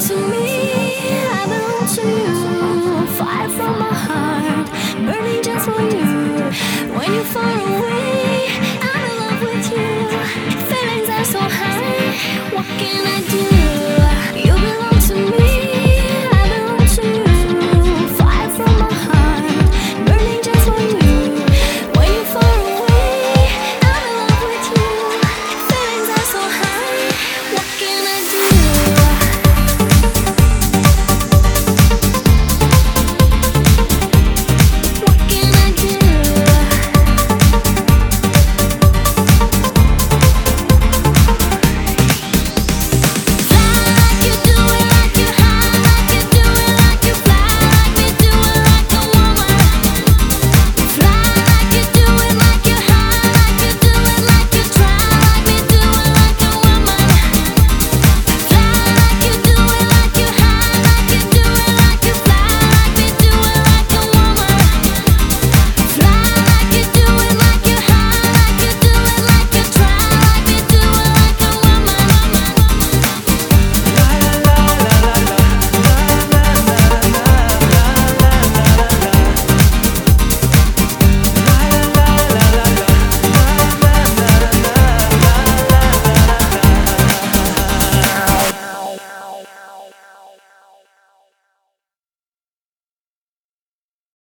to me, I belong to you. Fire from my heart, burning just for you. When you're far away.